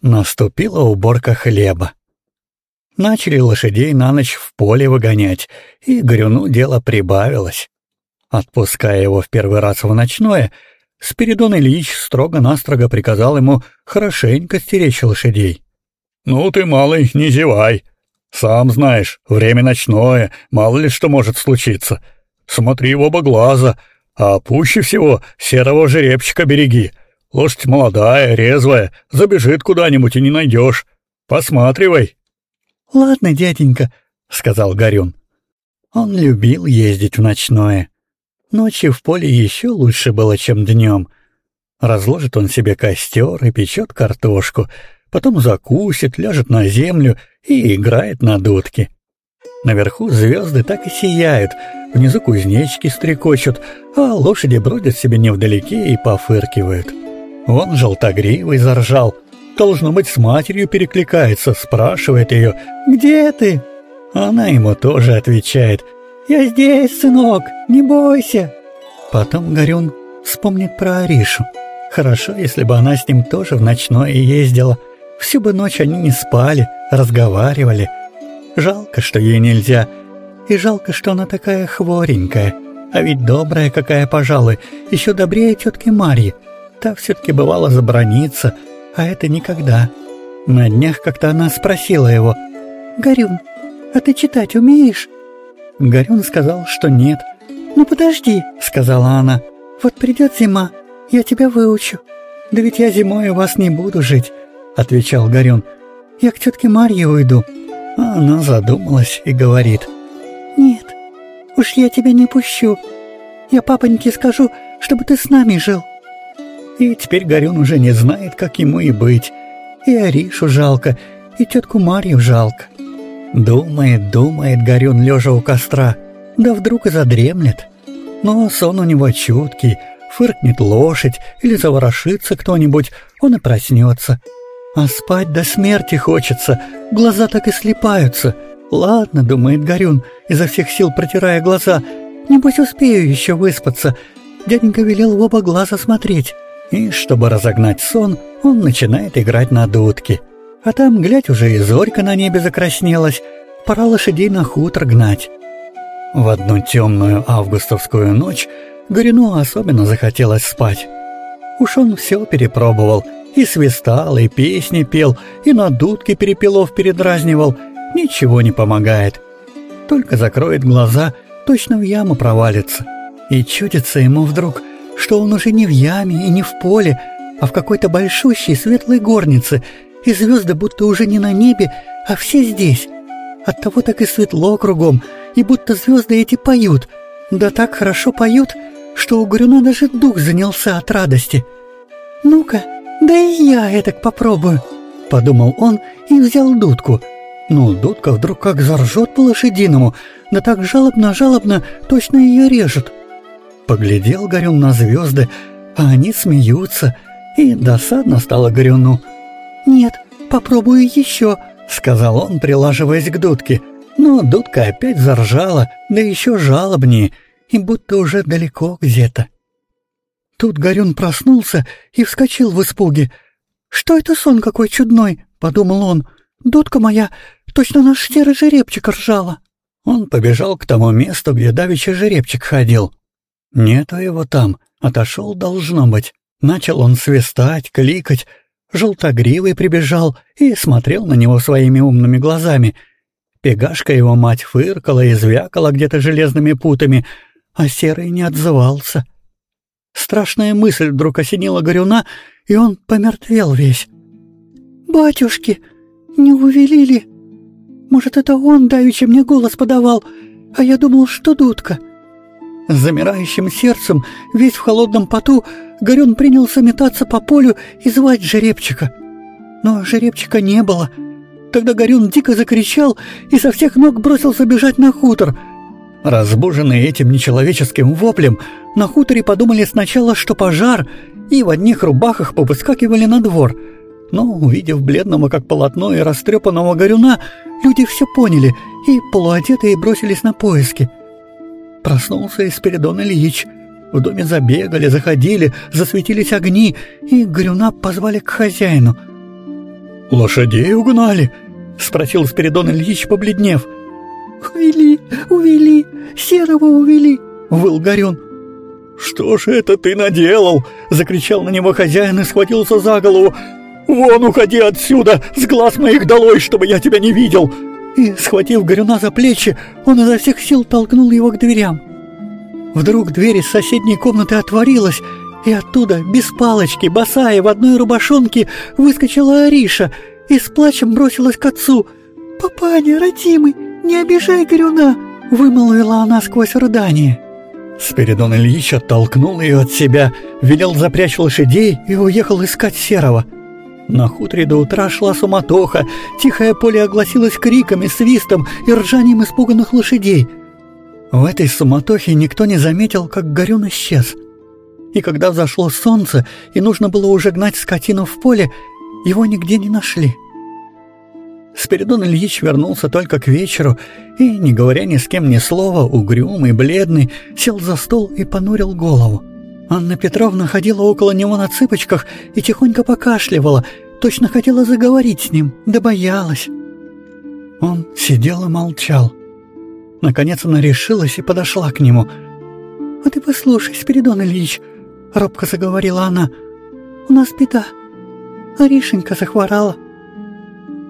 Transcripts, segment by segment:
Наступила уборка хлеба. Начали лошадей на ночь в поле выгонять, и Горюну дело прибавилось. Отпуская его в первый раз в ночное, Спиридон Ильич строго-настрого приказал ему хорошенько стеречь лошадей. «Ну ты, малый, не зевай. Сам знаешь, время ночное, мало ли что может случиться. Смотри в оба глаза, а пуще всего серого жеребчика береги. Лошадь молодая, резвая, забежит куда-нибудь и не найдешь. Посматривай». «Ладно, дяденька», — сказал Горюн. Он любил ездить в ночное. Ночью в поле еще лучше было, чем днем. Разложит он себе костер и печет картошку, потом закусит, ляжет на землю и играет на дудке. Наверху звезды так и сияют, внизу кузнечки стрекочут, а лошади бродят себе невдалеке и пофыркивают. Он желтогривый заржал. Должно быть, с матерью перекликается, спрашивает ее «Где ты?». Она ему тоже отвечает – «Я здесь, сынок, не бойся!» Потом Горюн вспомнит про Аришу. Хорошо, если бы она с ним тоже в ночное ездила. Всю бы ночь они не спали, разговаривали. Жалко, что ей нельзя. И жалко, что она такая хворенькая. А ведь добрая какая, пожалуй, еще добрее тетки Марьи. Та все-таки бывала заброниться, а это никогда. На днях как-то она спросила его. «Горюн, а ты читать умеешь?» Горюн сказал, что нет. «Ну подожди», — сказала она, — «вот придет зима, я тебя выучу». «Да ведь я зимой у вас не буду жить», — отвечал Горюн. «Я к тетке Марье уйду». Она задумалась и говорит. «Нет, уж я тебя не пущу. Я папоньке скажу, чтобы ты с нами жил». И теперь Горюн уже не знает, как ему и быть. И Аришу жалко, и тетку Марью жалко. Думает, думает Горюн, лежа у костра, да вдруг и задремлет. Но сон у него чуткий, фыркнет лошадь или заворошится кто-нибудь, он и проснется. А спать до смерти хочется, глаза так и слепаются. Ладно, думает Горюн, изо всех сил протирая глаза, небось успею еще выспаться. Дяденька велел в оба глаза смотреть. И, чтобы разогнать сон, он начинает играть на дудке. А там, глядь, уже и зорька на небе закраснелась. Пора лошадей на хутор гнать. В одну темную августовскую ночь Горину особенно захотелось спать. Уж он все перепробовал. И свистал, и песни пел, и на дудке перепелов передразнивал. Ничего не помогает. Только закроет глаза, точно в яму провалится. И чудится ему вдруг, что он уже не в яме и не в поле, а в какой-то большущей светлой горнице — и звезды будто уже не на небе, а все здесь. Оттого так и светло кругом, и будто звезды эти поют. Да так хорошо поют, что у Горюна даже дух занялся от радости. «Ну-ка, да и я этак попробую», — подумал он и взял дудку. Ну, дудка вдруг как заржет по-лошадиному, да так жалобно-жалобно точно ее режет. Поглядел Горюн на звезды, а они смеются, и досадно стало Горюну. «Нет, попробую еще», — сказал он, прилаживаясь к дудке. Но дудка опять заржала, да еще жалобнее, и будто уже далеко где-то. Тут Горюн проснулся и вскочил в испуге. «Что это сон какой чудной?» — подумал он. «Дудка моя, точно наш серый жеребчик ржала». Он побежал к тому месту, где давеча жеребчик ходил. Нету его там, отошел, должно быть. Начал он свистать, кликать, Желтогривый прибежал и смотрел на него своими умными глазами. Пегашка его мать фыркала и звякала где-то железными путами, а Серый не отзывался. Страшная мысль вдруг осенила Горюна, и он помертвел весь. «Батюшки, не увели ли? Может, это он давеча мне голос подавал, а я думал, что дудка». С замирающим сердцем, весь в холодном поту, Горюн принялся метаться по полю и звать жеребчика. Но жеребчика не было. Тогда Горюн дико закричал и со всех ног бросился бежать на хутор. Разбуженные этим нечеловеческим воплем, на хуторе подумали сначала, что пожар, и в одних рубахах повыскакивали на двор. Но, увидев бледного как полотно и растрепанного Горюна, люди все поняли и полуодетые бросились на поиски. Проснулся и Ильич. В доме забегали, заходили, засветились огни, и Горюна позвали к хозяину. «Лошадей угнали?» — спросил Спиридон Ильич, побледнев. «Увели, увели, серого увели!» — выл Горюн. «Что же это ты наделал?» — закричал на него хозяин и схватился за голову. «Вон, уходи отсюда! С глаз моих долой, чтобы я тебя не видел!» И, схватив Горюна за плечи, он изо всех сил толкнул его к дверям. Вдруг дверь из соседней комнаты отворилась, и оттуда, без палочки, босая, в одной рубашонке, выскочила Ариша и с плачем бросилась к отцу. «Папаня, родимый, не обижай Горюна!» — вымолвила она сквозь рыдание. Спиридон Ильич оттолкнул ее от себя, велел запрячь лошадей и уехал искать Серого. На хуторе до утра шла суматоха, тихое поле огласилось криками, свистом и ржанием испуганных лошадей. В этой суматохе никто не заметил, как Горюн исчез. И когда взошло солнце, и нужно было уже гнать скотину в поле, его нигде не нашли. Спиридон Ильич вернулся только к вечеру и, не говоря ни с кем ни слова, угрюмый, бледный, сел за стол и понурил голову. Анна Петровна ходила около него на цыпочках и тихонько покашливала, точно хотела заговорить с ним, да боялась. Он сидел и молчал. Наконец она решилась и подошла к нему. «А ты послушай, Спиридон Ильич», — робко заговорила она, — «у нас беда. Аришенька захворала».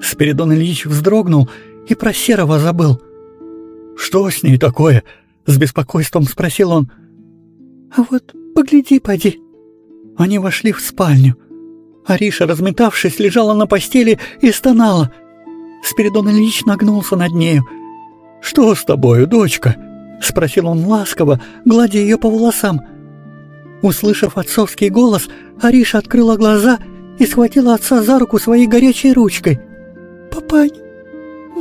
Спиридон Ильич вздрогнул и про Серого забыл. «Что с ней такое?» — с беспокойством спросил он. «А вот погляди, поди». Они вошли в спальню. Ариша, разметавшись, лежала на постели и стонала. Спиридон Ильич нагнулся над нею. «Что с тобою, дочка?» — спросил он ласково, гладя ее по волосам. Услышав отцовский голос, Ариша открыла глаза и схватила отца за руку своей горячей ручкой. «Папань,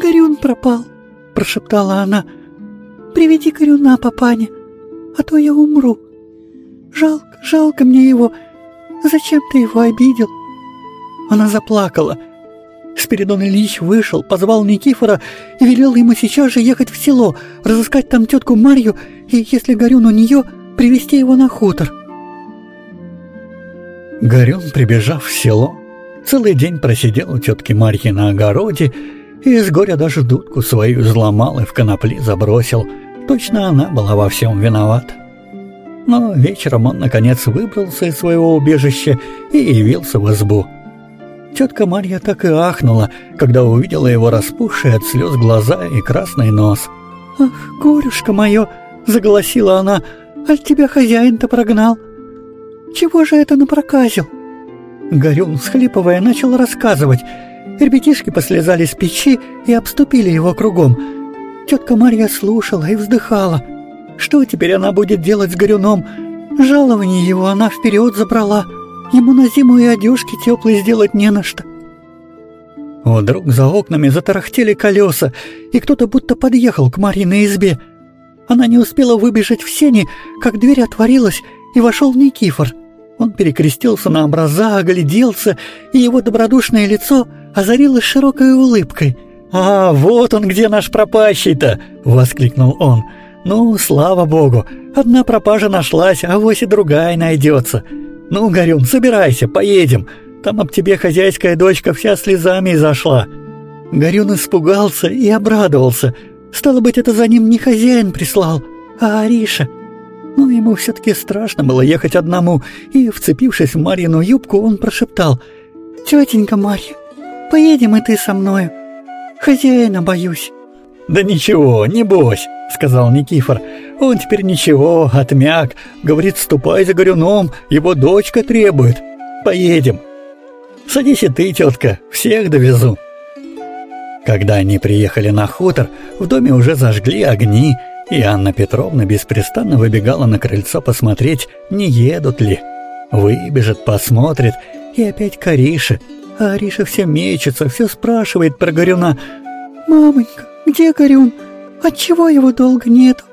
Горюн пропал», — прошептала она. «Приведи Горюна, папаня, а то я умру. Жалко, жалко мне его. Зачем ты его обидел?» Она заплакала. Спиридон Ильич вышел, позвал Никифора и велел ему сейчас же ехать в село, разыскать там тетку Марью и, если Горюн у нее, привести его на хутор. Горюн, прибежав в село, Целый день просидел у тетки Марьи на огороде и с горя даже дудку свою взломал и в конопли забросил. Точно она была во всем виновата. Но вечером он, наконец, выбрался из своего убежища и явился в избу. Тетка Марья так и ахнула, когда увидела его распухшие от слез глаза и красный нос. «Ах, горюшка мое!» — заголосила она. «Аль тебя хозяин-то прогнал? Чего же это напроказил?» Горюн, всхлипывая, начал рассказывать. Ребятишки послезали с печи и обступили его кругом. Тетка Марья слушала и вздыхала. Что теперь она будет делать с Горюном? Жалование его она вперед забрала. Ему на зиму и одежки теплые сделать не на что. Вдруг за окнами затарахтели колеса, и кто-то будто подъехал к Марьиной избе. Она не успела выбежать в сени, как дверь отворилась, и вошел Никифор — он перекрестился на образа, огляделся, и его добродушное лицо озарилось широкой улыбкой. «А, вот он где наш пропащий-то!» — воскликнул он. «Ну, слава богу, одна пропажа нашлась, а вось и другая найдется. Ну, Горюн, собирайся, поедем. Там об тебе хозяйская дочка вся слезами зашла». Горюн испугался и обрадовался. Стало быть, это за ним не хозяин прислал, а Ариша. Но ему все-таки страшно было ехать одному, и, вцепившись в Марьину юбку, он прошептал «Тетенька Марья, поедем и ты со мною. Хозяина боюсь». «Да ничего, не бойся», — сказал Никифор. «Он теперь ничего, отмяк. Говорит, ступай за горюном, его дочка требует. Поедем. Садись и ты, тетка, всех довезу». Когда они приехали на хутор, в доме уже зажгли огни, и Анна Петровна беспрестанно выбегала на крыльцо посмотреть, не едут ли. Выбежит, посмотрит, и опять к Арише. А Ариша все мечется, все спрашивает про Горюна. «Мамонька, где Горюн? Отчего его долго нету?»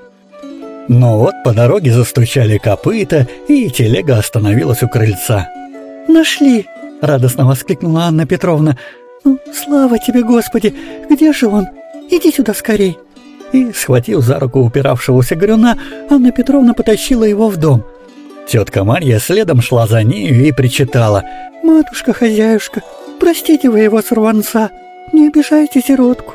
Но вот по дороге застучали копыта, и телега остановилась у крыльца. «Нашли!» — радостно воскликнула Анна Петровна. «Ну, слава тебе, Господи! Где же он? Иди сюда скорей!» и, схватив за руку упиравшегося Горюна, Анна Петровна потащила его в дом. Тетка Марья следом шла за нею и причитала. «Матушка-хозяюшка, Простите вы его, сорванца, не обижайте сиротку».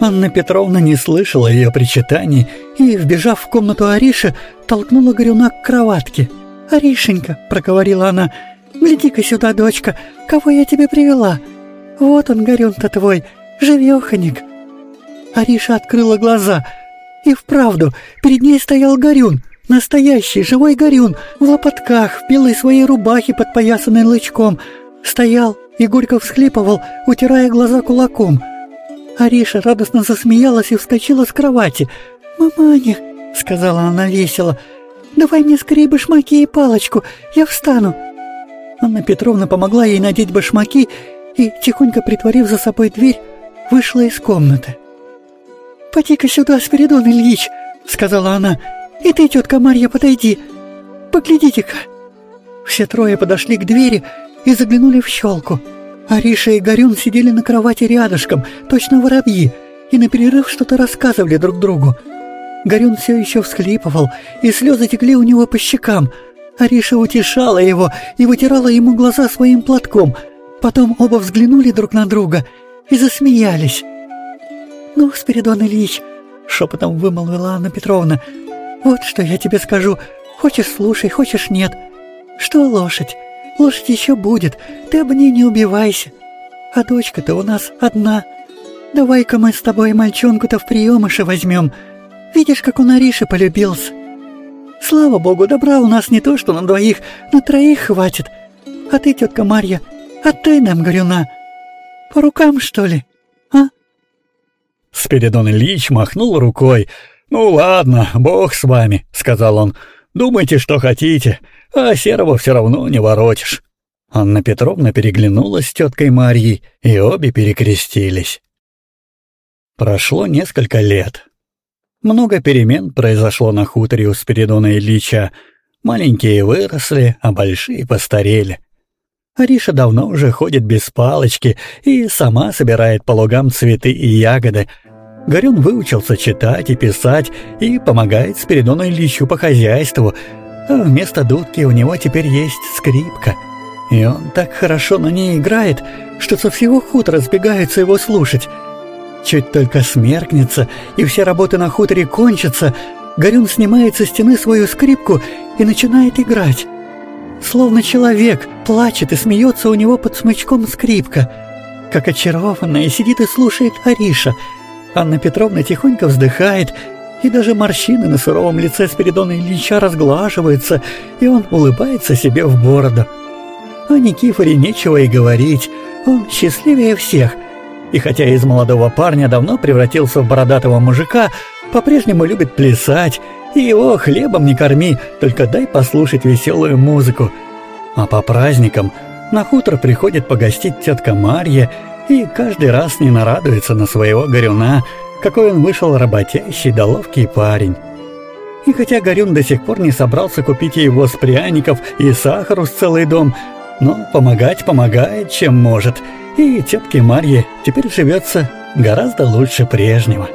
Анна Петровна не слышала ее причитаний и, вбежав в комнату Ариши, толкнула Горюна к кроватке. «Аришенька», — проговорила она, — «гляди-ка сюда, дочка, кого я тебе привела. Вот он, Горюн-то твой, живеханик». Ариша открыла глаза. И вправду, перед ней стоял Горюн, настоящий живой Горюн, в лопатках, в белой своей рубахе, подпоясанной лычком. Стоял и горько всхлипывал, утирая глаза кулаком — Ариша радостно засмеялась и вскочила с кровати. «Маманя», — сказала она весело, — «давай мне скорее башмаки и палочку, я встану». Анна Петровна помогла ей надеть башмаки и, тихонько притворив за собой дверь, вышла из комнаты. «Поди-ка сюда, Спиридон Ильич», — сказала она, — «и ты, тетка Марья, подойди. Поглядите-ка». Все трое подошли к двери и заглянули в щелку. Ариша и Горюн сидели на кровати рядышком, точно воробьи, и на перерыв что-то рассказывали друг другу. Горюн все еще всхлипывал, и слезы текли у него по щекам. Ариша утешала его и вытирала ему глаза своим платком. Потом оба взглянули друг на друга и засмеялись. «Ну, Спиридон Ильич», — шепотом вымолвила Анна Петровна, — «вот что я тебе скажу. Хочешь — слушай, хочешь — нет. Что лошадь? Лошадь еще будет, ты об ней не убивайся. А дочка-то у нас одна. Давай-ка мы с тобой мальчонку-то в приемыше возьмем. Видишь, как он Арише полюбился. Слава богу, добра у нас не то, что на двоих, на троих хватит. А ты, тетка Марья, отдай нам горюна. По рукам, что ли, а?» Спиридон Ильич махнул рукой. «Ну ладно, бог с вами», — сказал он. «Думайте, что хотите а серого все равно не воротишь». Анна Петровна переглянулась с теткой Марьей, и обе перекрестились. Прошло несколько лет. Много перемен произошло на хуторе у Спиридона Ильича. Маленькие выросли, а большие постарели. Ариша давно уже ходит без палочки и сама собирает по лугам цветы и ягоды. Горюн выучился читать и писать и помогает Спиридону Ильичу по хозяйству — вместо дудки у него теперь есть скрипка. И он так хорошо на ней играет, что со всего хутора сбегаются его слушать. Чуть только смеркнется, и все работы на хуторе кончатся, Горюн снимает со стены свою скрипку и начинает играть. Словно человек плачет и смеется у него под смычком скрипка. Как очарованная сидит и слушает Ариша. Анна Петровна тихонько вздыхает и даже морщины на суровом лице Спиридона Ильича разглаживаются, и он улыбается себе в бороду. О Никифоре нечего и говорить, он счастливее всех. И хотя из молодого парня давно превратился в бородатого мужика, по-прежнему любит плясать, и его хлебом не корми, только дай послушать веселую музыку. А по праздникам на хутор приходит погостить тетка Марья, и каждый раз не нарадуется на своего горюна – какой он вышел работящий да ловкий парень. И хотя Горюн до сих пор не собрался купить его с пряников и сахару с целый дом, но помогать помогает, чем может, и тетке Марье теперь живется гораздо лучше прежнего.